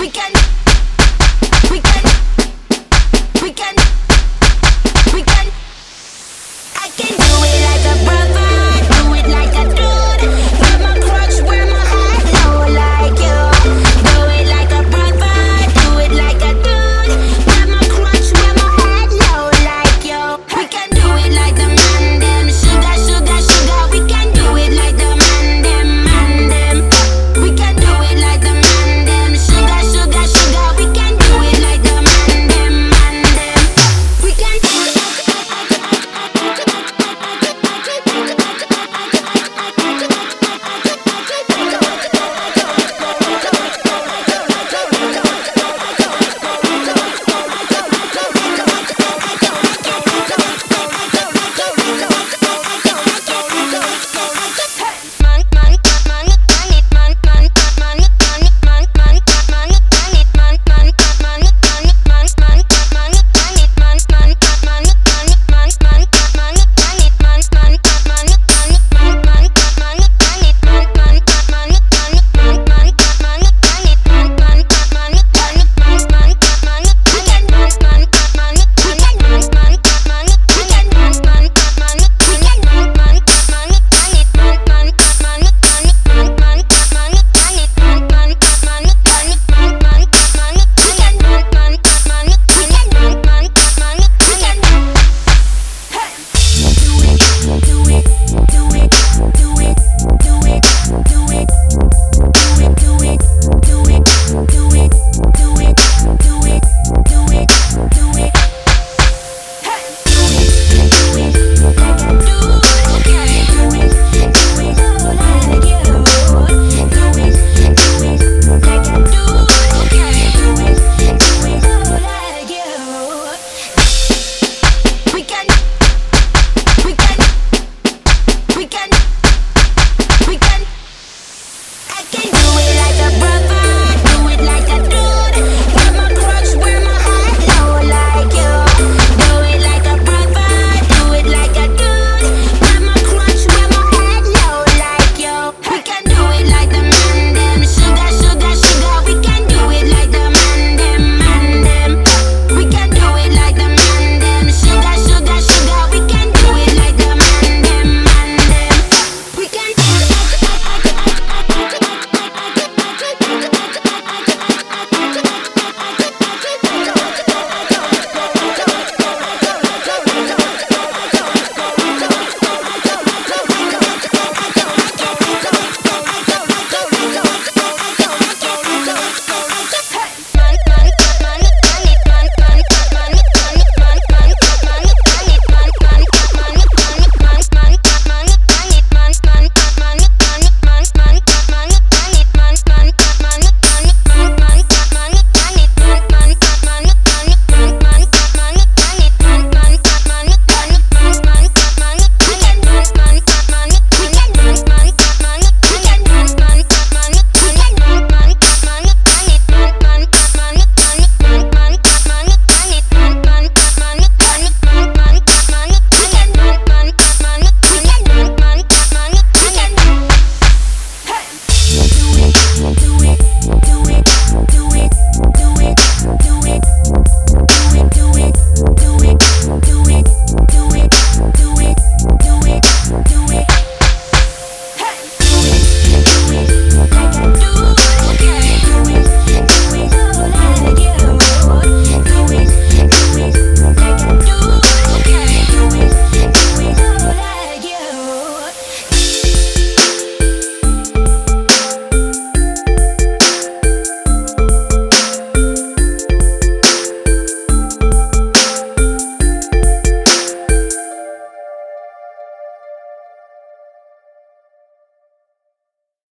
I can